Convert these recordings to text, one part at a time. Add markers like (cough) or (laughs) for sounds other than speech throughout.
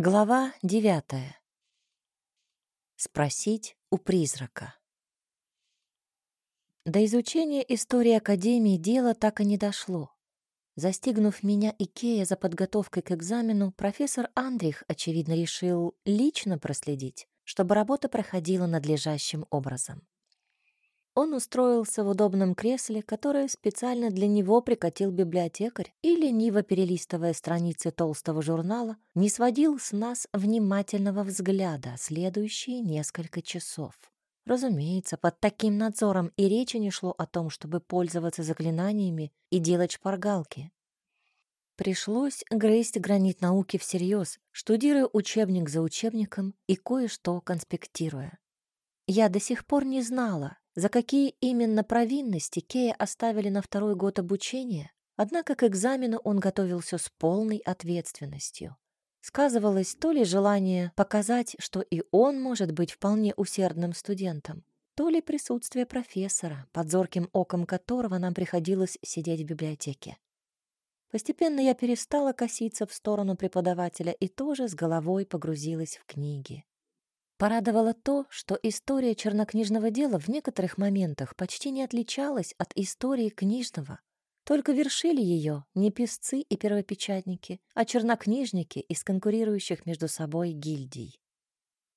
Глава девятая. Спросить у призрака. До изучения истории Академии дело так и не дошло. Застигнув меня и Кея за подготовкой к экзамену, профессор Андрих, очевидно, решил лично проследить, чтобы работа проходила надлежащим образом. Он устроился в удобном кресле, которое специально для него прикатил библиотекарь, и, лениво перелистывая страницы толстого журнала, не сводил с нас внимательного взгляда следующие несколько часов. Разумеется, под таким надзором и речи не шло о том, чтобы пользоваться заклинаниями и делать шпаргалки. Пришлось грызть гранит науки всерьез, штудируя учебник за учебником и кое-что конспектируя. Я до сих пор не знала, за какие именно провинности Кея оставили на второй год обучения, однако к экзамену он готовился с полной ответственностью. Сказывалось то ли желание показать, что и он может быть вполне усердным студентом, то ли присутствие профессора, под зорким оком которого нам приходилось сидеть в библиотеке. Постепенно я перестала коситься в сторону преподавателя и тоже с головой погрузилась в книги. Порадовало то, что история чернокнижного дела в некоторых моментах почти не отличалась от истории книжного. Только вершили ее не писцы и первопечатники, а чернокнижники из конкурирующих между собой гильдий.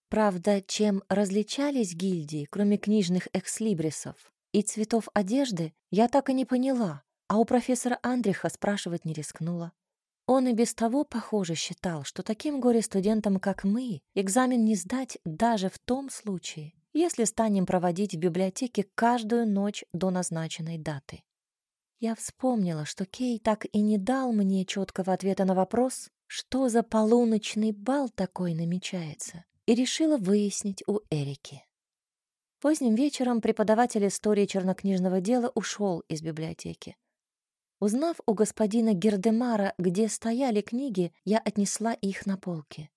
Правда, чем различались гильдии, кроме книжных экслибрисов и цветов одежды, я так и не поняла, а у профессора Андриха спрашивать не рискнула. Он и без того, похоже, считал, что таким горе-студентам, как мы, экзамен не сдать даже в том случае, если станем проводить в библиотеке каждую ночь до назначенной даты. Я вспомнила, что Кей так и не дал мне четкого ответа на вопрос, что за полуночный бал такой намечается, и решила выяснить у Эрики. Поздним вечером преподаватель истории чернокнижного дела ушел из библиотеки. Узнав у господина Гердемара, где стояли книги, я отнесла их на полки.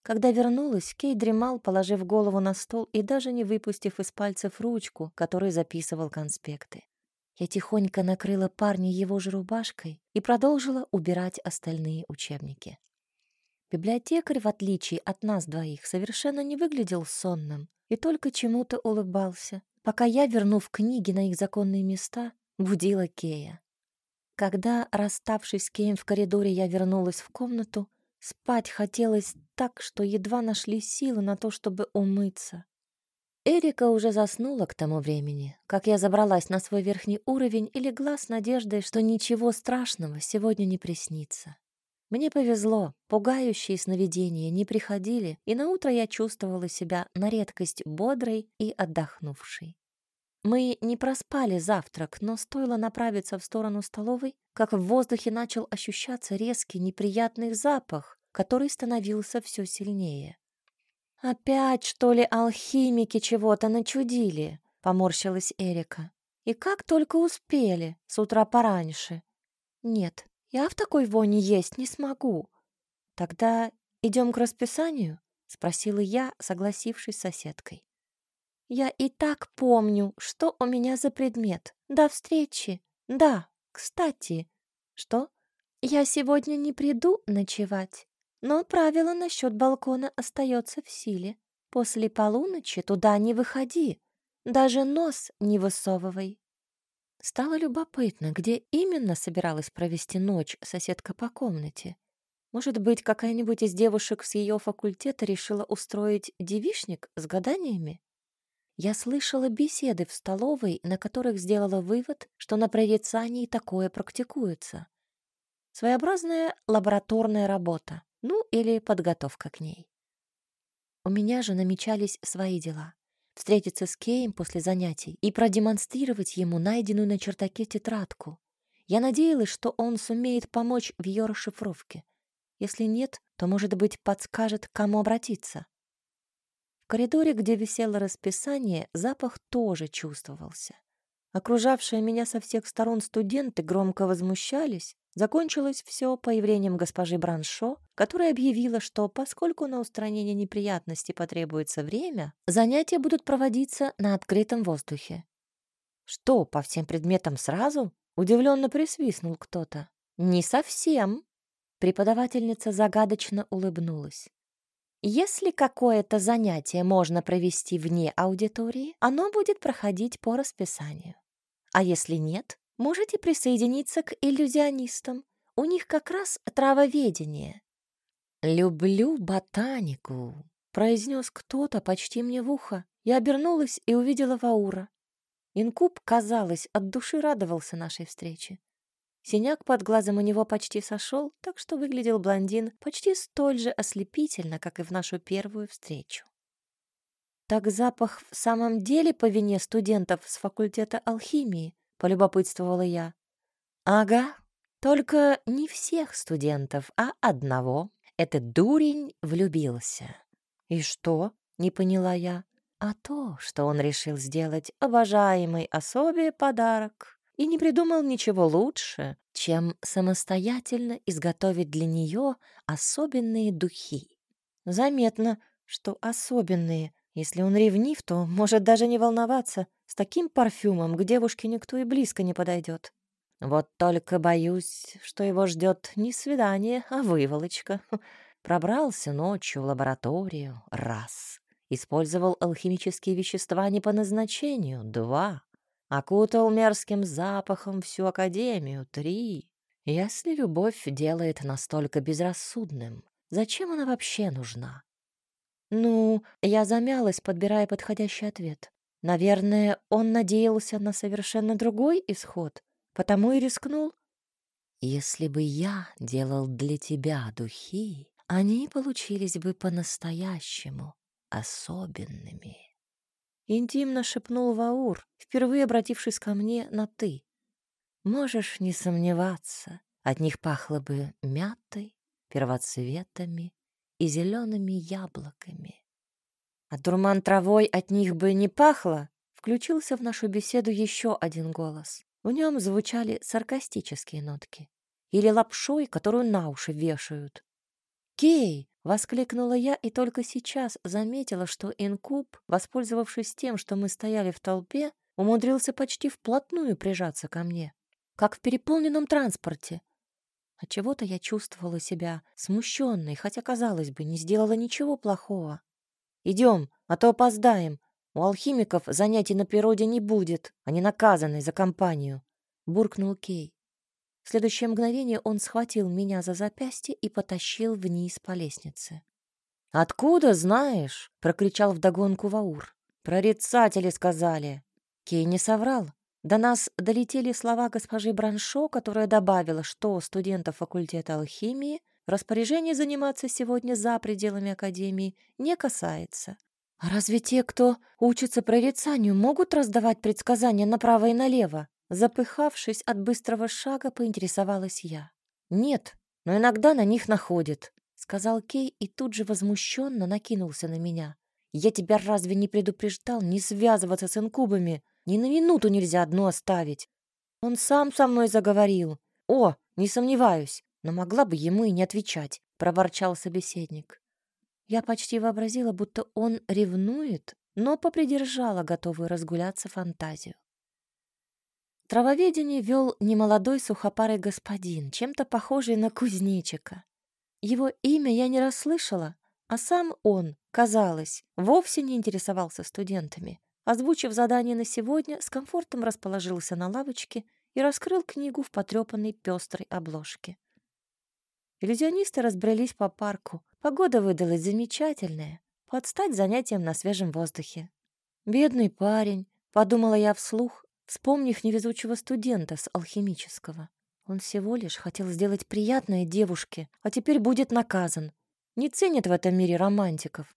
Когда вернулась, Кей дремал, положив голову на стол и даже не выпустив из пальцев ручку, которой записывал конспекты. Я тихонько накрыла парня его же рубашкой и продолжила убирать остальные учебники. Библиотекарь, в отличие от нас двоих, совершенно не выглядел сонным и только чему-то улыбался, пока я, вернув книги на их законные места, будила Кея. Когда, расставшись с Кейм в коридоре, я вернулась в комнату, спать хотелось так, что едва нашли силы на то, чтобы умыться. Эрика уже заснула к тому времени, как я забралась на свой верхний уровень и легла с надеждой, что ничего страшного сегодня не приснится. Мне повезло, пугающие сновидения не приходили, и на утро я чувствовала себя на редкость бодрой и отдохнувшей. Мы не проспали завтрак, но стоило направиться в сторону столовой, как в воздухе начал ощущаться резкий неприятный запах, который становился все сильнее. «Опять, что ли, алхимики чего-то начудили?» — поморщилась Эрика. «И как только успели, с утра пораньше. Нет, я в такой воне есть не смогу. Тогда идем к расписанию?» — спросила я, согласившись с соседкой. Я и так помню, что у меня за предмет. До встречи. Да, кстати. Что? Я сегодня не приду ночевать, но правило насчет балкона остается в силе. После полуночи туда не выходи, даже нос не высовывай. Стало любопытно, где именно собиралась провести ночь соседка по комнате. Может быть, какая-нибудь из девушек с ее факультета решила устроить девишник с гаданиями? Я слышала беседы в столовой, на которых сделала вывод, что на прорицании такое практикуется. Своеобразная лабораторная работа, ну или подготовка к ней. У меня же намечались свои дела. Встретиться с Кеем после занятий и продемонстрировать ему найденную на чертаке тетрадку. Я надеялась, что он сумеет помочь в ее расшифровке. Если нет, то, может быть, подскажет, к кому обратиться коридоре, где висело расписание, запах тоже чувствовался. Окружавшие меня со всех сторон студенты громко возмущались. Закончилось все появлением госпожи Браншо, которая объявила, что поскольку на устранение неприятностей потребуется время, занятия будут проводиться на открытом воздухе. «Что, по всем предметам сразу?» — удивленно присвистнул кто-то. «Не совсем», — преподавательница загадочно улыбнулась. Если какое-то занятие можно провести вне аудитории, оно будет проходить по расписанию. А если нет, можете присоединиться к иллюзионистам. У них как раз травоведение. «Люблю ботанику», — произнес кто-то почти мне в ухо. Я обернулась и увидела Ваура. Инкуб, казалось, от души радовался нашей встрече. Синяк под глазом у него почти сошел, так что выглядел блондин почти столь же ослепительно, как и в нашу первую встречу. «Так запах в самом деле по вине студентов с факультета алхимии?» — полюбопытствовала я. «Ага, только не всех студентов, а одного. Этот дурень влюбился». «И что?» — не поняла я. «А то, что он решил сделать обожаемой особе подарок и не придумал ничего лучше, чем самостоятельно изготовить для нее особенные духи. Заметно, что особенные. Если он ревнив, то может даже не волноваться. С таким парфюмом к девушке никто и близко не подойдет. Вот только боюсь, что его ждет не свидание, а выволочка. (laughs) Пробрался ночью в лабораторию — раз. Использовал алхимические вещества не по назначению — два окутал мерзким запахом всю академию. Три. Если любовь делает настолько безрассудным, зачем она вообще нужна? Ну, я замялась, подбирая подходящий ответ. Наверное, он надеялся на совершенно другой исход, потому и рискнул. Если бы я делал для тебя духи, они получились бы по-настоящему особенными. Интимно шепнул Ваур, впервые обратившись ко мне на «ты». Можешь не сомневаться, от них пахло бы мятой, первоцветами и зелеными яблоками. А дурман травой от них бы не пахло, включился в нашу беседу еще один голос. В нем звучали саркастические нотки. Или лапшой, которую на уши вешают. «Кей!» — воскликнула я и только сейчас заметила, что инкуб, воспользовавшись тем, что мы стояли в толпе, умудрился почти вплотную прижаться ко мне, как в переполненном транспорте. Отчего-то я чувствовала себя смущенной, хотя, казалось бы, не сделала ничего плохого. «Идем, а то опоздаем. У алхимиков занятий на природе не будет, они наказаны за компанию», — буркнул Кей. В следующее мгновение он схватил меня за запястье и потащил вниз по лестнице. «Откуда знаешь?» — прокричал вдогонку Ваур. «Прорицатели сказали». Кей не соврал. До нас долетели слова госпожи Браншо, которая добавила, что студентов факультета алхимии распоряжение заниматься сегодня за пределами академии не касается. А разве те, кто учится прорицанию, могут раздавать предсказания направо и налево? Запыхавшись от быстрого шага, поинтересовалась я. «Нет, но иногда на них находит», — сказал Кей и тут же возмущенно накинулся на меня. «Я тебя разве не предупреждал не связываться с инкубами? Ни на минуту нельзя одну оставить. Он сам со мной заговорил. О, не сомневаюсь, но могла бы ему и не отвечать», — проворчал собеседник. Я почти вообразила, будто он ревнует, но попридержала готовую разгуляться фантазию. Травоведение вел немолодой сухопарый господин, чем-то похожий на кузнечика. Его имя я не расслышала, а сам он, казалось, вовсе не интересовался студентами. Озвучив задание на сегодня, с комфортом расположился на лавочке и раскрыл книгу в потрепанной пестрой обложке. Иллюзионисты разбрелись по парку. Погода выдалась замечательная, под стать занятием на свежем воздухе. «Бедный парень», — подумала я вслух, вспомнив невезучего студента с алхимического. Он всего лишь хотел сделать приятное девушке, а теперь будет наказан. Не ценят в этом мире романтиков.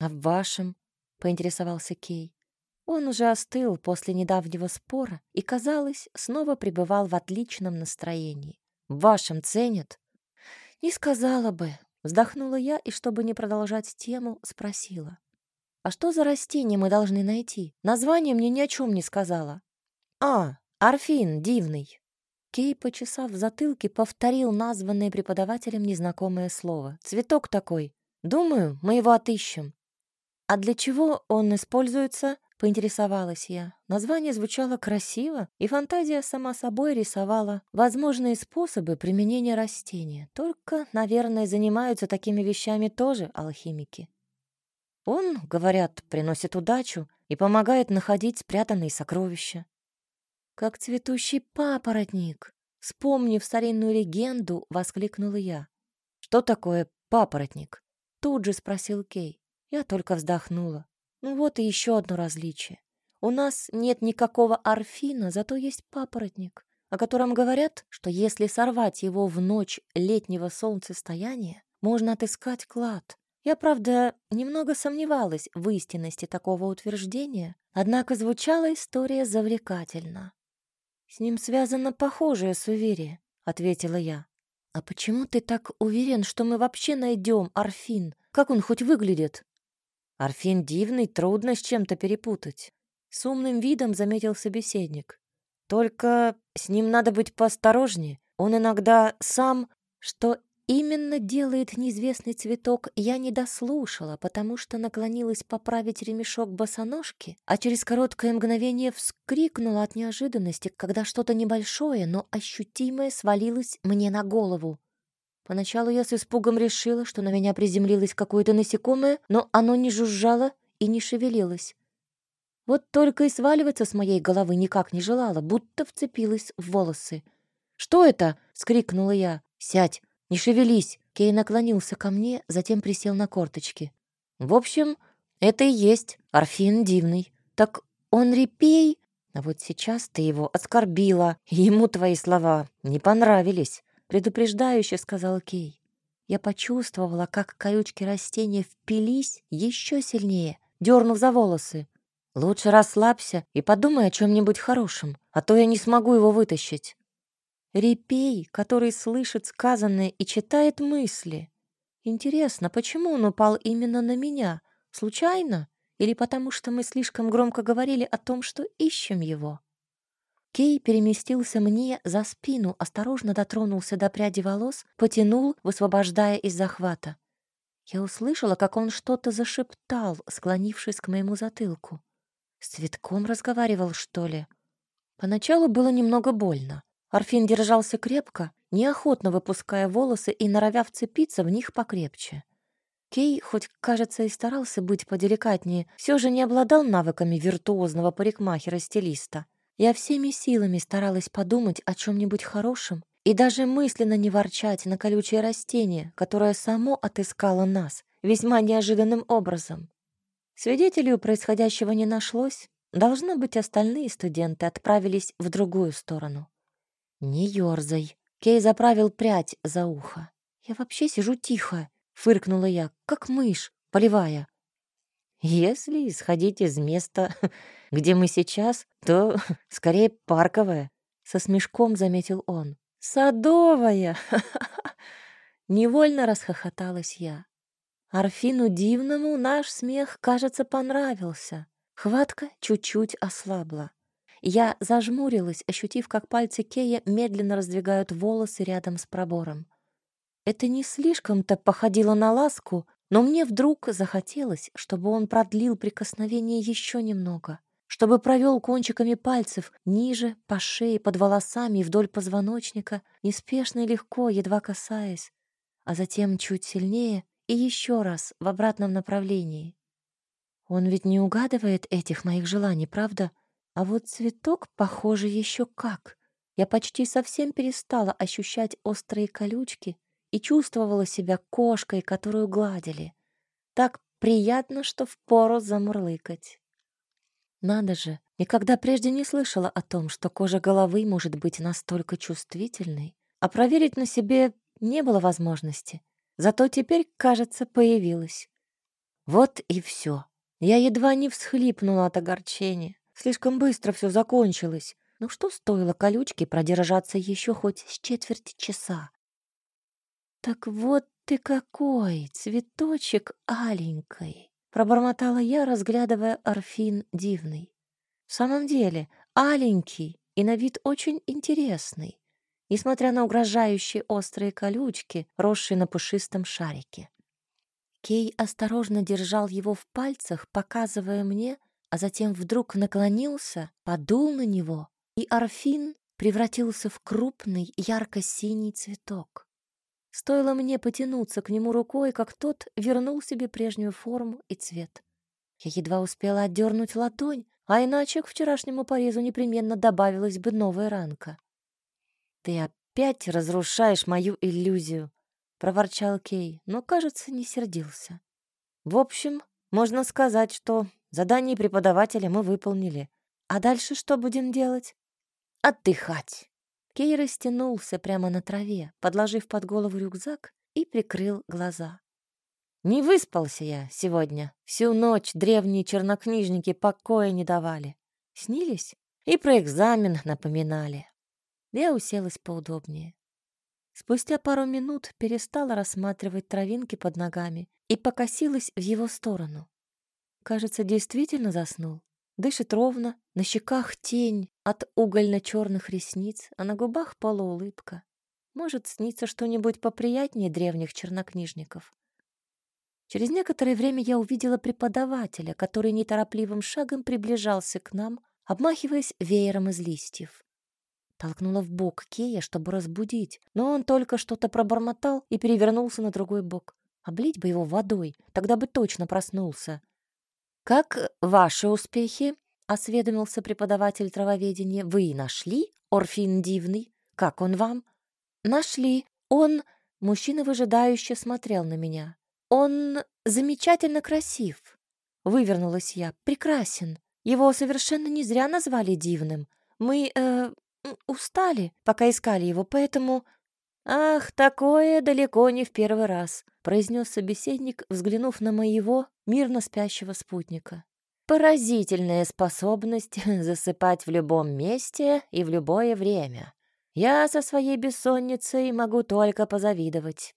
А в вашем? поинтересовался Кей. Он уже остыл после недавнего спора и, казалось, снова пребывал в отличном настроении. В вашем ценят? Не сказала бы. Вздохнула я и, чтобы не продолжать тему, спросила. «А что за растение мы должны найти? Название мне ни о чем не сказала». «А, Арфин, дивный!» Кей, почесав в затылке, повторил названное преподавателем незнакомое слово. «Цветок такой. Думаю, мы его отыщем». «А для чего он используется?» — поинтересовалась я. Название звучало красиво, и фантазия сама собой рисовала возможные способы применения растения. Только, наверное, занимаются такими вещами тоже алхимики. Он, говорят, приносит удачу и помогает находить спрятанные сокровища. Как цветущий папоротник, вспомнив старинную легенду, воскликнула я. Что такое папоротник? Тут же спросил Кей. Я только вздохнула. Ну вот и еще одно различие. У нас нет никакого орфина, зато есть папоротник, о котором говорят, что если сорвать его в ночь летнего солнцестояния, можно отыскать клад. Я, правда, немного сомневалась в истинности такого утверждения, однако звучала история завлекательно. «С ним связано похожее суеверие», — ответила я. «А почему ты так уверен, что мы вообще найдем Орфин? Как он хоть выглядит?» Арфин дивный, трудно с чем-то перепутать. С умным видом заметил собеседник. Только с ним надо быть поосторожнее. Он иногда сам... Что именно делает неизвестный цветок, я не дослушала, потому что наклонилась поправить ремешок босоножки, а через короткое мгновение вскрикнула от неожиданности, когда что-то небольшое, но ощутимое свалилось мне на голову. Поначалу я с испугом решила, что на меня приземлилось какое-то насекомое, но оно не жужжало и не шевелилось. Вот только и сваливаться с моей головы никак не желала, будто вцепилась в волосы. «Что это?» — скрикнула я. «Сядь, не шевелись!» Кей наклонился ко мне, затем присел на корточки. «В общем, это и есть Орфин Дивный. Так он репей, а вот сейчас ты его оскорбила, ему твои слова не понравились предупреждающе сказал Кей. Я почувствовала, как колючки растения впились еще сильнее, дернув за волосы. Лучше расслабься и подумай о чем-нибудь хорошем, а то я не смогу его вытащить. Репей, который слышит сказанное и читает мысли. Интересно, почему он упал именно на меня? Случайно? Или потому что мы слишком громко говорили о том, что ищем его? Кей переместился мне за спину, осторожно дотронулся до пряди волос, потянул, высвобождая из захвата. Я услышала, как он что-то зашептал, склонившись к моему затылку. С цветком разговаривал, что ли? Поначалу было немного больно. Арфин держался крепко, неохотно выпуская волосы и норовя вцепиться в них покрепче. Кей, хоть, кажется, и старался быть поделикатнее, все же не обладал навыками виртуозного парикмахера-стилиста. Я всеми силами старалась подумать о чем-нибудь хорошем и даже мысленно не ворчать на колючее растение, которое само отыскало нас весьма неожиданным образом. Свидетелей происходящего не нашлось. Должно быть, остальные студенты отправились в другую сторону. «Не ёрзай!» Кей заправил прядь за ухо. «Я вообще сижу тихо», — фыркнула я, как мышь, поливая. Если исходить из места, (laughs) где мы сейчас, то (laughs) скорее парковая, со смешком заметил он. Садовая. (laughs) Невольно расхохоталась я. Арфину Дивному наш смех, кажется, понравился. Хватка чуть-чуть ослабла. Я зажмурилась, ощутив, как пальцы Кея медленно раздвигают волосы рядом с пробором. Это не слишком-то походило на ласку, но мне вдруг захотелось, чтобы он продлил прикосновение еще немного, чтобы провел кончиками пальцев ниже, по шее, под волосами вдоль позвоночника, неспешно и легко, едва касаясь, а затем чуть сильнее и еще раз в обратном направлении. Он ведь не угадывает этих моих желаний, правда? А вот цветок, похоже, еще как. Я почти совсем перестала ощущать острые колючки и чувствовала себя кошкой, которую гладили. Так приятно, что впору замурлыкать. Надо же, никогда прежде не слышала о том, что кожа головы может быть настолько чувствительной, а проверить на себе не было возможности. Зато теперь, кажется, появилась. Вот и все. Я едва не всхлипнула от огорчения. Слишком быстро все закончилось. Ну что стоило колючке продержаться еще хоть с четверти часа? «Так вот ты какой, цветочек аленький!» — пробормотала я, разглядывая орфин дивный. В самом деле, аленький и на вид очень интересный, несмотря на угрожающие острые колючки, росшие на пушистом шарике. Кей осторожно держал его в пальцах, показывая мне, а затем вдруг наклонился, подул на него, и Орфин превратился в крупный ярко-синий цветок. Стоило мне потянуться к нему рукой, как тот вернул себе прежнюю форму и цвет. Я едва успела отдернуть ладонь, а иначе к вчерашнему порезу непременно добавилась бы новая ранка. «Ты опять разрушаешь мою иллюзию», — проворчал Кей, но, кажется, не сердился. «В общем, можно сказать, что задание преподавателя мы выполнили. А дальше что будем делать?» «Отдыхать». Кей растянулся прямо на траве, подложив под голову рюкзак и прикрыл глаза. Не выспался я сегодня. Всю ночь древние чернокнижники покоя не давали. Снились и про экзамен напоминали. Я уселась поудобнее. Спустя пару минут перестала рассматривать травинки под ногами и покосилась в его сторону. Кажется, действительно заснул. Дышит ровно, на щеках тень от угольно-черных ресниц, а на губах полуулыбка. Может, снится что-нибудь поприятнее древних чернокнижников. Через некоторое время я увидела преподавателя, который неторопливым шагом приближался к нам, обмахиваясь веером из листьев. Толкнула в бок Кея, чтобы разбудить, но он только что-то пробормотал и перевернулся на другой бок. Облить бы его водой, тогда бы точно проснулся. «Как ваши успехи?» — осведомился преподаватель травоведения. «Вы нашли Орфин Дивный? Как он вам?» «Нашли. Он...» Мужчина выжидающе смотрел на меня. «Он замечательно красив», — вывернулась я. «Прекрасен. Его совершенно не зря назвали дивным. Мы, э, устали, пока искали его, поэтому...» «Ах, такое далеко не в первый раз», — произнес собеседник, взглянув на моего мирно спящего спутника. «Поразительная способность (laughs) засыпать в любом месте и в любое время. Я со своей бессонницей могу только позавидовать.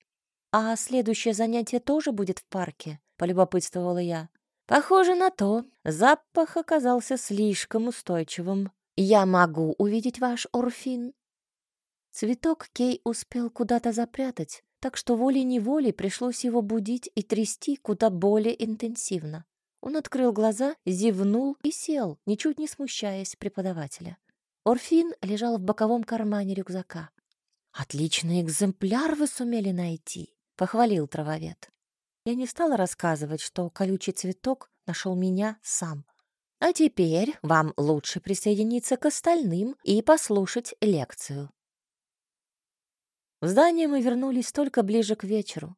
«А следующее занятие тоже будет в парке?» — полюбопытствовала я. «Похоже на то. Запах оказался слишком устойчивым. Я могу увидеть ваш орфин?» Цветок Кей успел куда-то запрятать, так что волей-неволей пришлось его будить и трясти куда более интенсивно. Он открыл глаза, зевнул и сел, ничуть не смущаясь преподавателя. Орфин лежал в боковом кармане рюкзака. «Отличный экземпляр вы сумели найти!» похвалил травовед. Я не стала рассказывать, что колючий цветок нашел меня сам. А теперь вам лучше присоединиться к остальным и послушать лекцию. В здание мы вернулись только ближе к вечеру.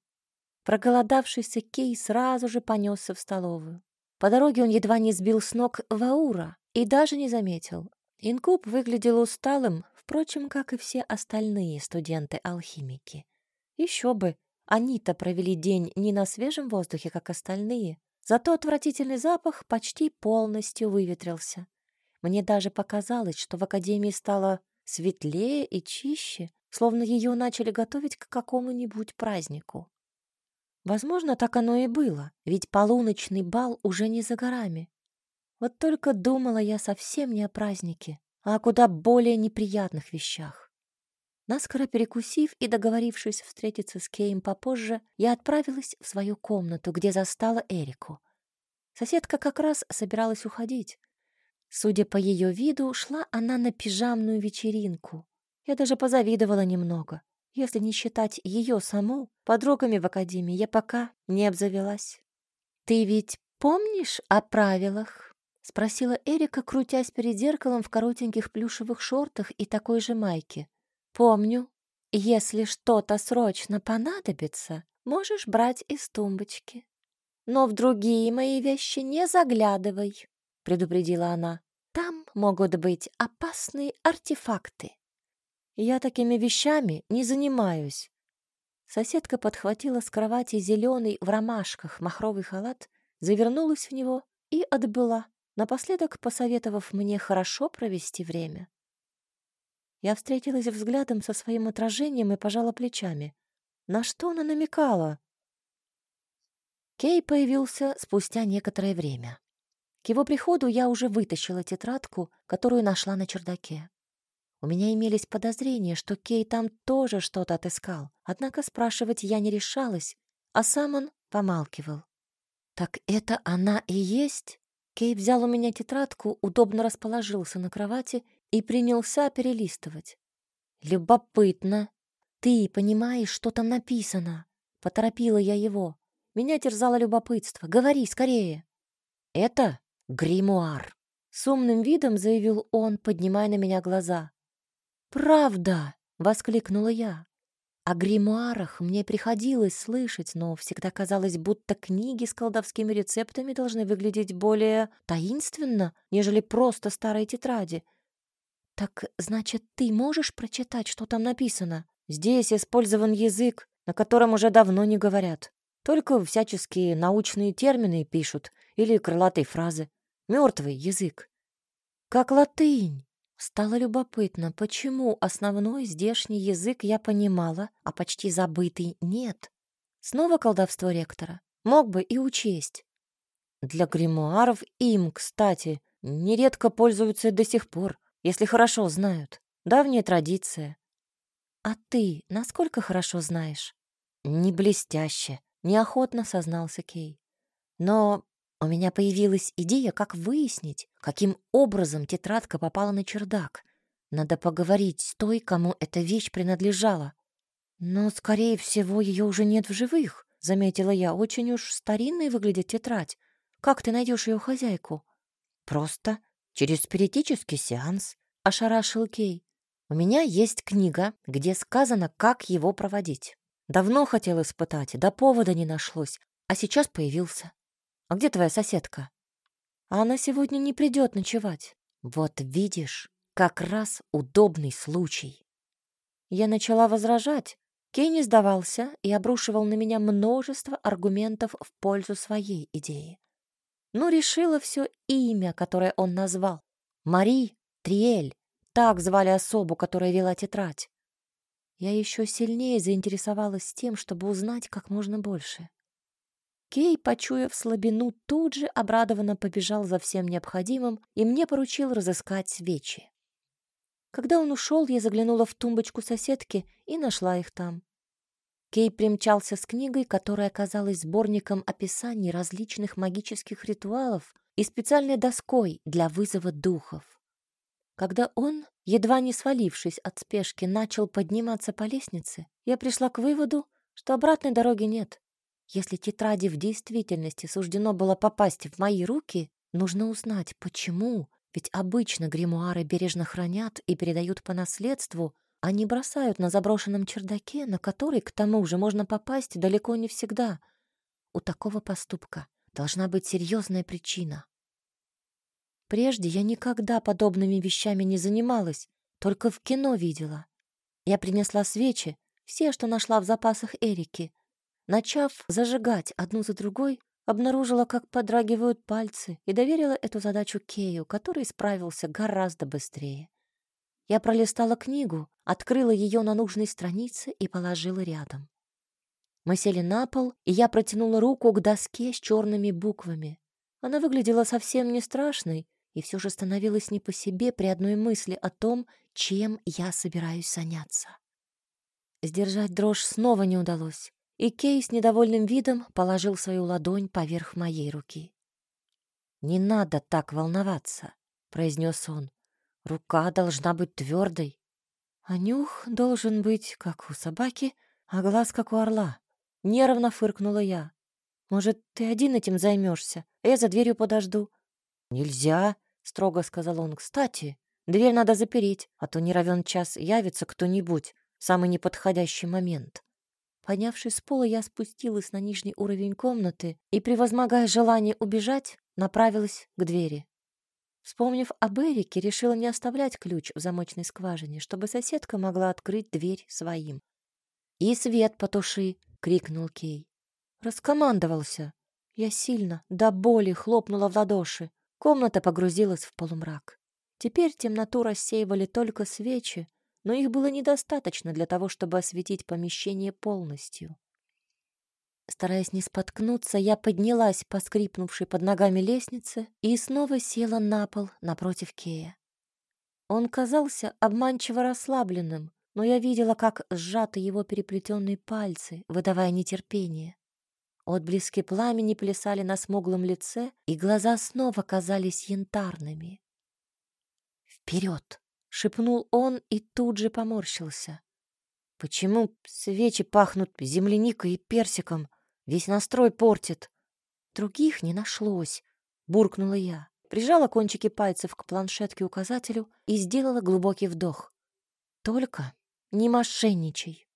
Проголодавшийся Кей сразу же понесся в столовую. По дороге он едва не сбил с ног Ваура и даже не заметил. Инкуб выглядел усталым, впрочем, как и все остальные студенты-алхимики. Еще бы, они-то провели день не на свежем воздухе, как остальные, зато отвратительный запах почти полностью выветрился. Мне даже показалось, что в академии стало светлее и чище, словно ее начали готовить к какому-нибудь празднику. Возможно, так оно и было, ведь полуночный бал уже не за горами. Вот только думала я совсем не о празднике, а о куда более неприятных вещах. Наскоро перекусив и договорившись встретиться с Кеем попозже, я отправилась в свою комнату, где застала Эрику. Соседка как раз собиралась уходить. Судя по ее виду, шла она на пижамную вечеринку. Я даже позавидовала немного. Если не считать ее саму, подругами в академии я пока не обзавелась. «Ты ведь помнишь о правилах?» — спросила Эрика, крутясь перед зеркалом в коротеньких плюшевых шортах и такой же майке. Помню, если что-то срочно понадобится, можешь брать из тумбочки. Но в другие мои вещи не заглядывай, предупредила она. Там могут быть опасные артефакты. Я такими вещами не занимаюсь. Соседка подхватила с кровати зеленый в ромашках махровый халат, завернулась в него и отбыла, напоследок посоветовав мне хорошо провести время. Я встретилась взглядом со своим отражением и пожала плечами. На что она намекала? Кей появился спустя некоторое время. К его приходу я уже вытащила тетрадку, которую нашла на чердаке. У меня имелись подозрения, что Кей там тоже что-то отыскал, однако спрашивать я не решалась, а сам он помалкивал. «Так это она и есть?» Кей взял у меня тетрадку, удобно расположился на кровати и принялся перелистывать. «Любопытно. Ты понимаешь, что там написано?» Поторопила я его. Меня терзало любопытство. «Говори скорее!» «Это гримуар», — с умным видом заявил он, поднимая на меня глаза. «Правда!» — воскликнула я. О гримуарах мне приходилось слышать, но всегда казалось, будто книги с колдовскими рецептами должны выглядеть более таинственно, нежели просто старые тетради. Так, значит, ты можешь прочитать, что там написано? Здесь использован язык, на котором уже давно не говорят. Только всяческие научные термины пишут или крылатые фразы. Мертвый язык. Как латынь. Стало любопытно, почему основной здешний язык я понимала, а почти забытый нет. Снова колдовство ректора. Мог бы и учесть. Для гримуаров им, кстати, нередко пользуются до сих пор, если хорошо знают. Давняя традиция. А ты насколько хорошо знаешь? Не блестяще, неохотно сознался Кей. Но у меня появилась идея, как выяснить, каким образом тетрадка попала на чердак. Надо поговорить с той, кому эта вещь принадлежала. Но, скорее всего, ее уже нет в живых, заметила я. Очень уж старинной выглядит тетрадь. Как ты найдешь ее хозяйку? Просто через спиритический сеанс, ошарашил Кей. У меня есть книга, где сказано, как его проводить. Давно хотел испытать, до повода не нашлось, а сейчас появился. А где твоя соседка? Она сегодня не придет ночевать. Вот видишь, как раз удобный случай. Я начала возражать. Кей не сдавался и обрушивал на меня множество аргументов в пользу своей идеи. Ну, решила все имя, которое он назвал. Мари Триэль. Так звали особу, которая вела тетрадь. Я еще сильнее заинтересовалась тем, чтобы узнать как можно больше. Кей, почуяв слабину, тут же обрадованно побежал за всем необходимым и мне поручил разыскать свечи. Когда он ушел, я заглянула в тумбочку соседки и нашла их там. Кей примчался с книгой, которая оказалась сборником описаний различных магических ритуалов и специальной доской для вызова духов. Когда он, едва не свалившись от спешки, начал подниматься по лестнице, я пришла к выводу, что обратной дороги нет. Если тетради в действительности суждено было попасть в мои руки, нужно узнать, почему. Ведь обычно гримуары бережно хранят и передают по наследству, а не бросают на заброшенном чердаке, на который, к тому же, можно попасть далеко не всегда. У такого поступка должна быть серьезная причина. Прежде я никогда подобными вещами не занималась, только в кино видела. Я принесла свечи, все, что нашла в запасах Эрики, Начав зажигать одну за другой, обнаружила, как подрагивают пальцы, и доверила эту задачу Кею, который справился гораздо быстрее. Я пролистала книгу, открыла ее на нужной странице и положила рядом. Мы сели на пол, и я протянула руку к доске с черными буквами. Она выглядела совсем не страшной, и все же становилась не по себе при одной мысли о том, чем я собираюсь заняться. Сдержать дрожь снова не удалось и Кей с недовольным видом положил свою ладонь поверх моей руки. «Не надо так волноваться», — произнес он. «Рука должна быть твердой, а нюх должен быть, как у собаки, а глаз, как у орла». Нервно фыркнула я. «Может, ты один этим займешься, а я за дверью подожду?» «Нельзя», — строго сказал он. «Кстати, дверь надо запереть, а то не равен час явится кто-нибудь в самый неподходящий момент». Поднявшись с пола, я спустилась на нижний уровень комнаты и, превозмогая желание убежать, направилась к двери. Вспомнив об Эрике, решила не оставлять ключ в замочной скважине, чтобы соседка могла открыть дверь своим. «И свет потуши!» — крикнул Кей. Раскомандовался. Я сильно, до боли хлопнула в ладоши. Комната погрузилась в полумрак. Теперь темноту рассеивали только свечи, но их было недостаточно для того, чтобы осветить помещение полностью. Стараясь не споткнуться, я поднялась по скрипнувшей под ногами лестнице и снова села на пол напротив Кея. Он казался обманчиво расслабленным, но я видела, как сжаты его переплетенные пальцы, выдавая нетерпение. Отблески пламени плясали на смуглом лице, и глаза снова казались янтарными. «Вперед!» — шепнул он и тут же поморщился. «Почему свечи пахнут земляникой и персиком? Весь настрой портит». «Других не нашлось», — буркнула я. Прижала кончики пальцев к планшетке указателю и сделала глубокий вдох. «Только не мошенничай».